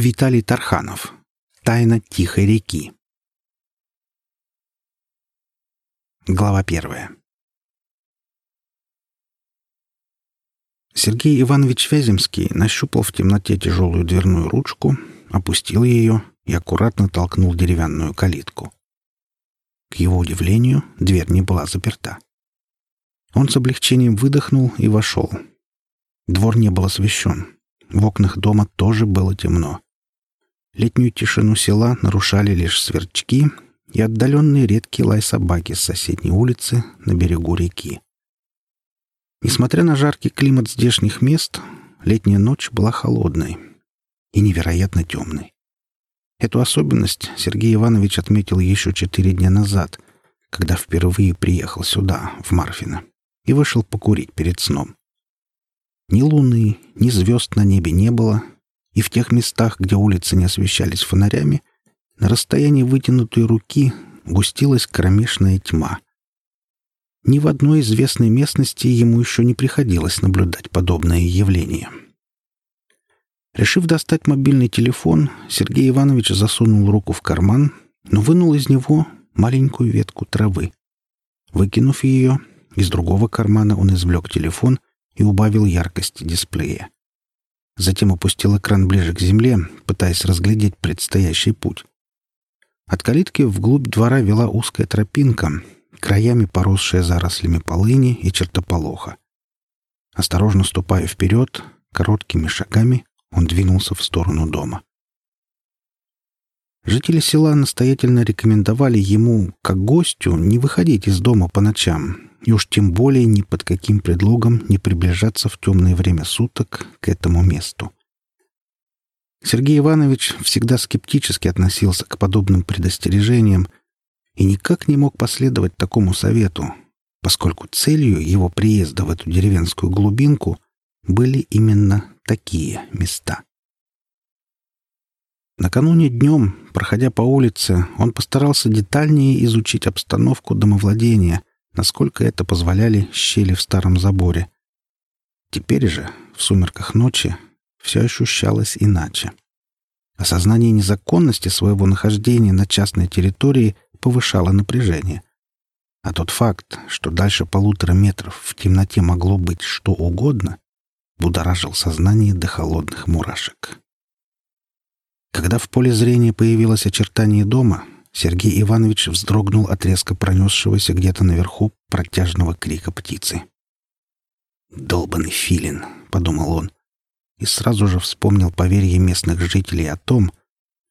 Виталий Тарханов. Тайна Тихой реки. Глава первая. Сергей Иванович Вяземский нащупал в темноте тяжелую дверную ручку, опустил ее и аккуратно толкнул деревянную калитку. К его удивлению, дверь не была заперта. Он с облегчением выдохнул и вошел. Двор не был освещен. В окнах дома тоже было темно. Летнюю тишину села нарушали лишь сверчки и отдаленный редкий лай собаки с соседней улицы на берегу реки. Несмотря на жаркий климат здешних мест, летняя ночь была холодной и невероятно темной. Эту особенность Сергей Иванович отметил еще четыре дня назад, когда впервые приехал сюда, в Марфино, и вышел покурить перед сном. Ни луны, ни звезд на небе не было, и в тех местах, где улицы не освещались фонарями, на расстоянии вытянутой руки густилась кромешная тьма — ни в одной известной местности ему еще не приходилось наблюдать подобное явление. Решив достать мобильный телефон, Сергей Иванович засунул руку в карман, но вынул из него маленькую ветку травы. Выкинув ее, из другого кармана он извлек телефон и убавил яркость дисплея. Затем опустил экран ближе к земле, пытаясь разглядеть предстоящий путь. От калитки вглубь двора вела узкая тропинка, краями поросшая зарослями полыни и чертополоха. Осторожно ступая вперед, короткими шагами он двинулся в сторону дома. Жители села настоятельно рекомендовали ему, как гостю, не выходить из дома по ночам, и уж тем более ни под каким предлогом не приближаться в темное время суток к этому месту. Сергей Иванович всегда скептически относился к подобным предостережениям и никак не мог последовать такому совету, поскольку целью его приезда в эту деревенскую глубинку были именно такие места. Накануне днем, проходя по улице, он постарался детальнее изучить обстановку домовладения, насколько это позволяли щели в старом заборе. Теперь же, в сумерках ночи, все ощущалось иначе. Осознание незаконности своего нахождения на частной территории повышало напряжение. А тот факт, что дальше полутора метров в темноте могло быть что угодно, будоражил сознание до холодных мурашек. Когда в поле зрения появилось очертание дома, Сергей Иванович вздрогнул от резко пронесшегося где-то наверху протяжного крика птицы. «Долбанный филин!» — подумал он, и сразу же вспомнил поверье местных жителей о том,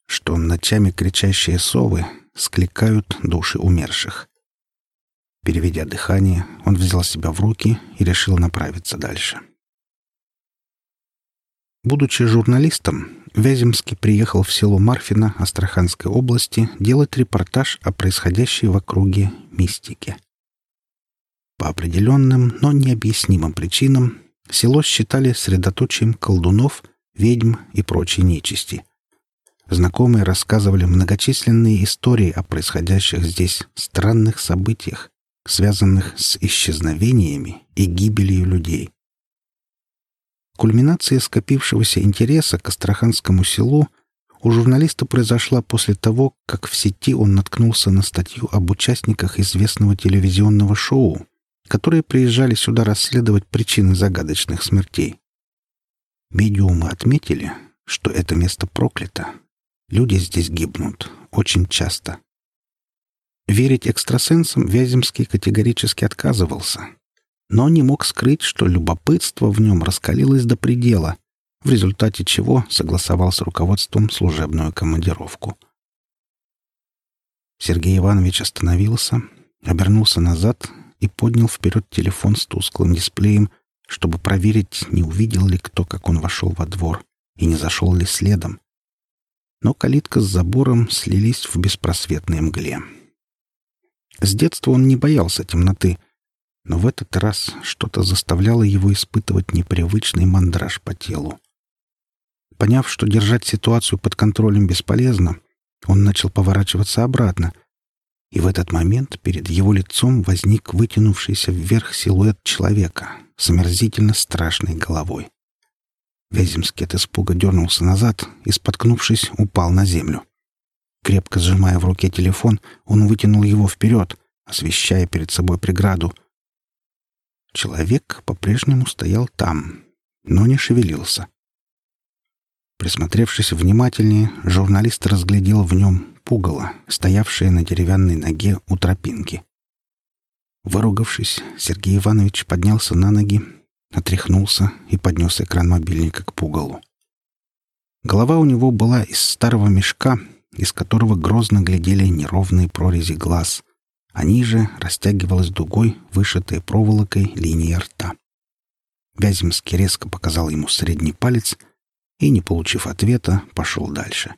что ночами кричащие совы скликают души умерших. Переведя дыхание, он взял себя в руки и решил направиться дальше. Будучи журналистом, Вяземский приехал в село Марфино Астраханской области делать репортаж о происходящей в округе мистике. По определенным, но необъяснимым причинам село считали средоточием колдунов, ведьм и прочей нечисти. Знакомые рассказывали многочисленные истории о происходящих здесь странных событиях, связанных с исчезновениями и гибелью людей. Кульминация скопившегося интереса к Астраханскому селу у журналиста произошла после того, как в сети он наткнулся на статью об участниках известного телевизионного шоу, которые приезжали сюда расследовать причины загадочных смертей. Медиумы отметили, что это место проклято, Люди здесь гибнут. Очень часто. Верить экстрасенсам Вяземский категорически отказывался. Но не мог скрыть, что любопытство в нем раскалилось до предела, в результате чего согласовал с руководством служебную командировку. Сергей Иванович остановился, обернулся назад и поднял вперед телефон с тусклым дисплеем, чтобы проверить, не увидел ли кто, как он вошел во двор, и не зашел ли следом но калитка с забором слились в беспросветной мгле. С детства он не боялся темноты, но в этот раз что-то заставляло его испытывать непривычный мандраж по телу. Поняв, что держать ситуацию под контролем бесполезно, он начал поворачиваться обратно, и в этот момент перед его лицом возник вытянувшийся вверх силуэт человека с омерзительно страшной головой. Вяземский от испуга дернулся назад и, споткнувшись, упал на землю. Крепко сжимая в руке телефон, он вытянул его вперед, освещая перед собой преграду. Человек по-прежнему стоял там, но не шевелился. Присмотревшись внимательнее, журналист разглядел в нем пугало, стоявшее на деревянной ноге у тропинки. Выругавшись, Сергей Иванович поднялся на ноги, отряхнулся и поднес экран мобильника к пугалу. Голова у него была из старого мешка, из которого грозно глядели неровные прорези глаз, а ниже растягивалась дугой, вышитая проволокой линия рта. Вяземский резко показал ему средний палец и, не получив ответа, пошел дальше.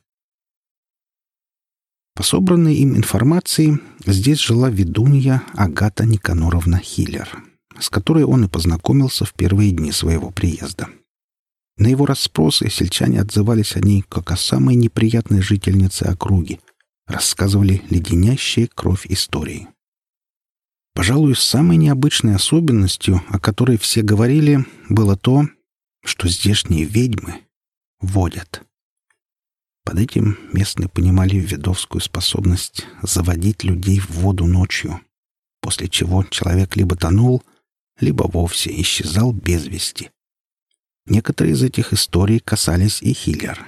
По собранной им информации, здесь жила ведунья Агата Никаноровна Хиллер, с которой он и познакомился в первые дни своего приезда. На его расспросы сельчане отзывались о ней как о самой неприятной жительнице округи, рассказывали леденящие кровь истории. Пожалуй, самой необычной особенностью, о которой все говорили, было то, что здешние ведьмы водят. Под этим местные понимали ведовскую способность заводить людей в воду ночью, после чего человек либо тонул, либо вовсе исчезал без вести. Некоторые из этих историй касались и Хиллер.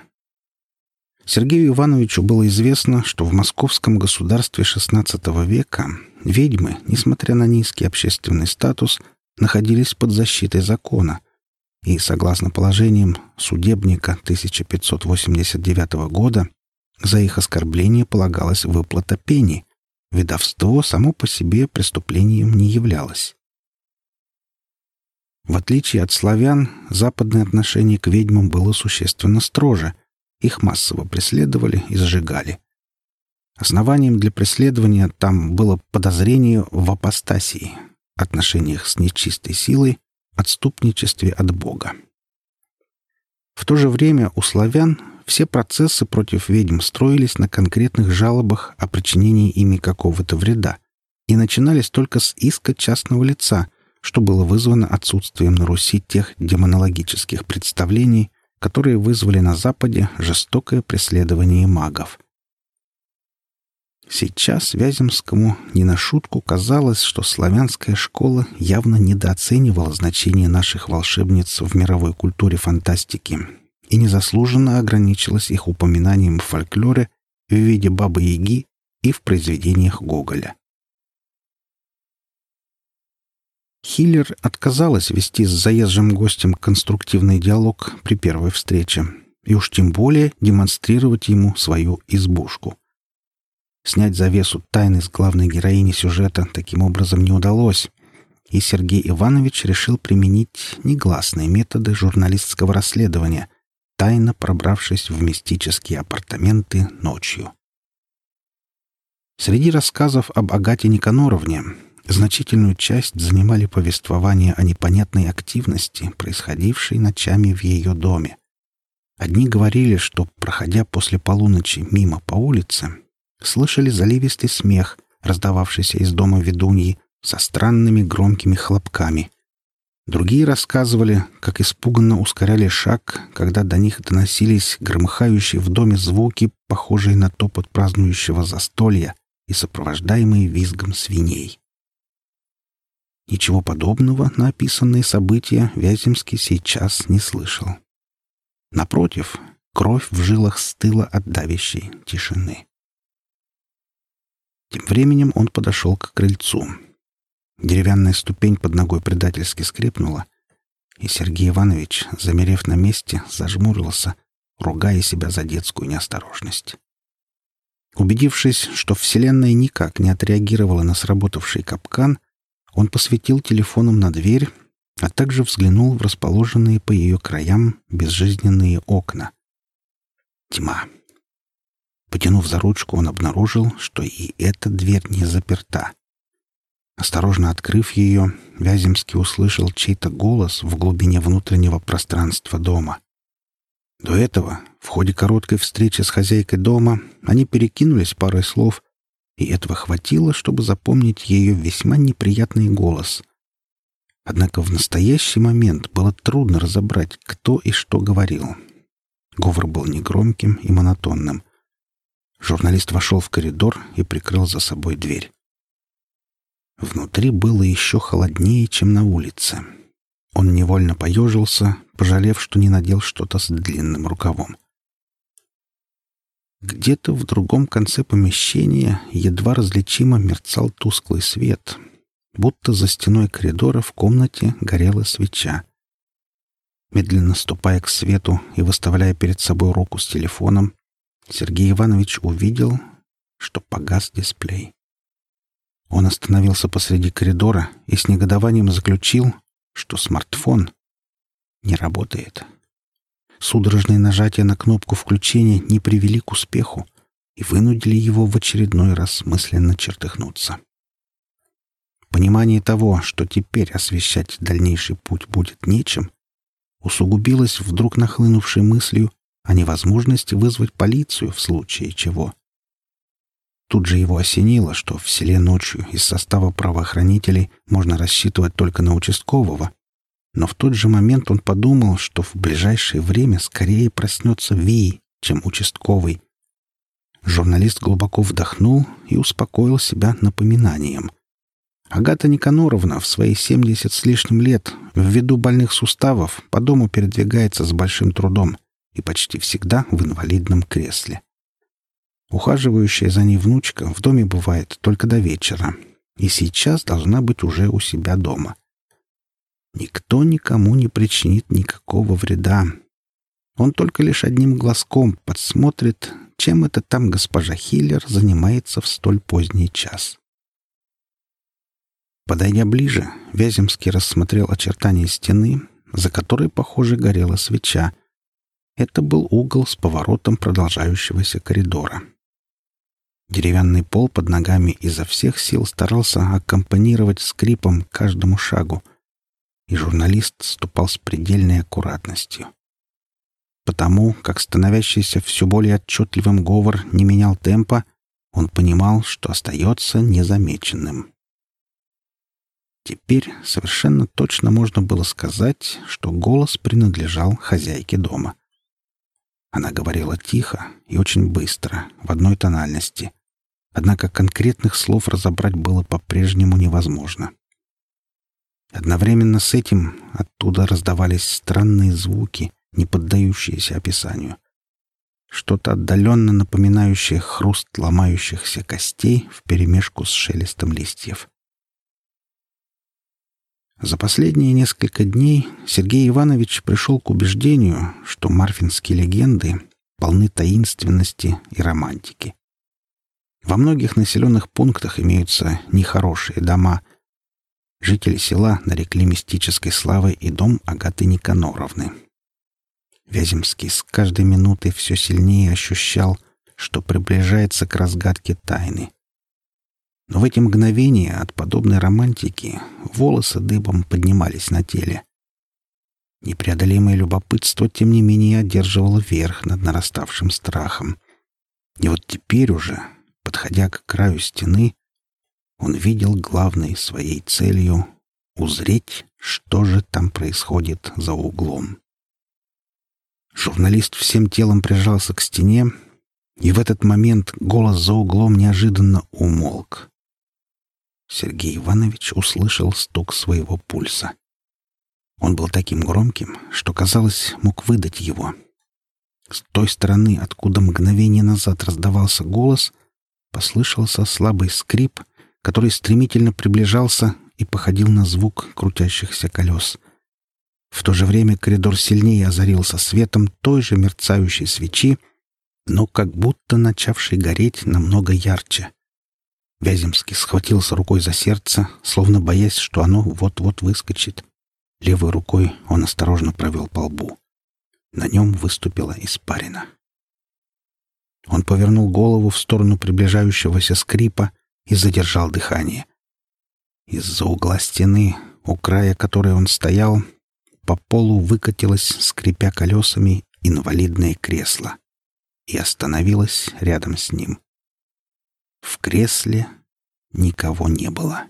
Сергею Ивановичу было известно, что в московском государстве XVI века ведьмы, несмотря на низкий общественный статус, находились под защитой закона — и, согласно положениям судебника 1589 года, за их оскорбление полагалась выплата пени. Ведовство само по себе преступлением не являлось. В отличие от славян, западное отношение к ведьмам было существенно строже. Их массово преследовали и сжигали. Основанием для преследования там было подозрение в апостасии, отношениях с нечистой силой отступничестве от Бога. В то же время у славян все процессы против ведьм строились на конкретных жалобах о причинении ими какого-то вреда и начинались только с иска частного лица, что было вызвано отсутствием на Руси тех демонологических представлений, которые вызвали на Западе жестокое преследование магов. Сейчас Вяземскому не на шутку казалось, что славянская школа явно недооценивала значение наших волшебниц в мировой культуре фантастики и незаслуженно ограничилась их упоминанием в фольклоре в виде Бабы-Яги и в произведениях Гоголя. Хиллер отказалась вести с заезжим гостем конструктивный диалог при первой встрече и уж тем более демонстрировать ему свою избушку. Снять завесу тайны с главной героини сюжета таким образом не удалось, и Сергей Иванович решил применить негласные методы журналистского расследования, тайно пробравшись в мистические апартаменты ночью. Среди рассказов об Агате Никаноровне значительную часть занимали повествования о непонятной активности, происходившей ночами в ее доме. Одни говорили, что, проходя после полуночи мимо по улице, слышали заливистый смех, раздававшийся из дома ведуньи, со странными громкими хлопками. Другие рассказывали, как испуганно ускоряли шаг, когда до них доносились громыхающие в доме звуки, похожие на топот празднующего застолья и сопровождаемые визгом свиней. Ничего подобного на описанные события Вяземский сейчас не слышал. Напротив, кровь в жилах стыла от давящей тишины. Тем временем он подошел к крыльцу. Деревянная ступень под ногой предательски скрипнула, и Сергей Иванович, замерев на месте, зажмурился, ругая себя за детскую неосторожность. Убедившись, что Вселенная никак не отреагировала на сработавший капкан, он посветил телефоном на дверь, а также взглянул в расположенные по ее краям безжизненные окна. Тьма. Потянув за ручку, он обнаружил, что и эта дверь не заперта. Осторожно открыв ее, Вяземский услышал чей-то голос в глубине внутреннего пространства дома. До этого, в ходе короткой встречи с хозяйкой дома, они перекинулись парой слов, и этого хватило, чтобы запомнить ее весьма неприятный голос. Однако в настоящий момент было трудно разобрать, кто и что говорил. Говор был негромким и монотонным. Журналист вошел в коридор и прикрыл за собой дверь. Внутри было еще холоднее, чем на улице. Он невольно поежился, пожалев, что не надел что-то с длинным рукавом. Где-то в другом конце помещения едва различимо мерцал тусклый свет, будто за стеной коридора в комнате горела свеча. Медленно ступая к свету и выставляя перед собой руку с телефоном, Сергей Иванович увидел, что погас дисплей. Он остановился посреди коридора и с негодованием заключил, что смартфон не работает. Судорожные нажатия на кнопку включения не привели к успеху и вынудили его в очередной раз мысленно чертыхнуться. Понимание того, что теперь освещать дальнейший путь будет нечем, усугубилось вдруг нахлынувшей мыслью о невозможности вызвать полицию в случае чего. Тут же его осенило, что в селе ночью из состава правоохранителей можно рассчитывать только на участкового, но в тот же момент он подумал, что в ближайшее время скорее проснется Ви, чем участковый. Журналист глубоко вдохнул и успокоил себя напоминанием — Агата Никаноровна в свои 70 с лишним лет ввиду больных суставов по дому передвигается с большим трудом и почти всегда в инвалидном кресле. Ухаживающая за ней внучка в доме бывает только до вечера, и сейчас должна быть уже у себя дома. Никто никому не причинит никакого вреда. Он только лишь одним глазком подсмотрит, чем это там госпожа Хиллер занимается в столь поздний час. Подойдя ближе, Вяземский рассмотрел очертания стены, за которой, похоже, горела свеча. Это был угол с поворотом продолжающегося коридора. Деревянный пол под ногами изо всех сил старался аккомпанировать скрипом каждому шагу, и журналист ступал с предельной аккуратностью. Потому, как становящийся все более отчетливым говор не менял темпа, он понимал, что остается незамеченным. Теперь совершенно точно можно было сказать, что голос принадлежал хозяйке дома. Она говорила тихо и очень быстро, в одной тональности. Однако конкретных слов разобрать было по-прежнему невозможно. Одновременно с этим оттуда раздавались странные звуки, не поддающиеся описанию. Что-то отдаленно напоминающее хруст ломающихся костей вперемешку с шелестом листьев. За последние несколько дней Сергей Иванович пришел к убеждению, что марфинские легенды полны таинственности и романтики. Во многих населенных пунктах имеются нехорошие дома. Жители села нарекли мистической славой и дом Агаты Никаноровны. Вяземский с каждой минутой все сильнее ощущал, что приближается к разгадке тайны. Но в эти мгновения от подобной романтики волосы дыбом поднимались на теле. Непреодолимое любопытство, тем не менее, одерживало верх над нараставшим страхом. И вот теперь уже, подходя к краю стены, он видел главной своей целью — узреть, что же там происходит за углом. Журналист всем телом прижался к стене, и в этот момент голос за углом неожиданно умолк. Сергей Иванович услышал стук своего пульса. Он был таким громким, что, казалось, мог выдать его. С той стороны, откуда мгновение назад раздавался голос, послышался слабый скрип, который стремительно приближался и походил на звук крутящихся колес. В то же время коридор сильнее озарился светом той же мерцающей свечи, но как будто начавшей гореть намного ярче — Вяземский схватился рукой за сердце, словно боясь, что оно вот-вот выскочит. Левой рукой он осторожно провел по лбу. На нем выступила испарина. Он повернул голову в сторону приближающегося скрипа и задержал дыхание. Из-за угла стены, у края которой он стоял, по полу выкатилось, скрипя колесами, инвалидное кресло и остановилось рядом с ним. В кресле никого не было.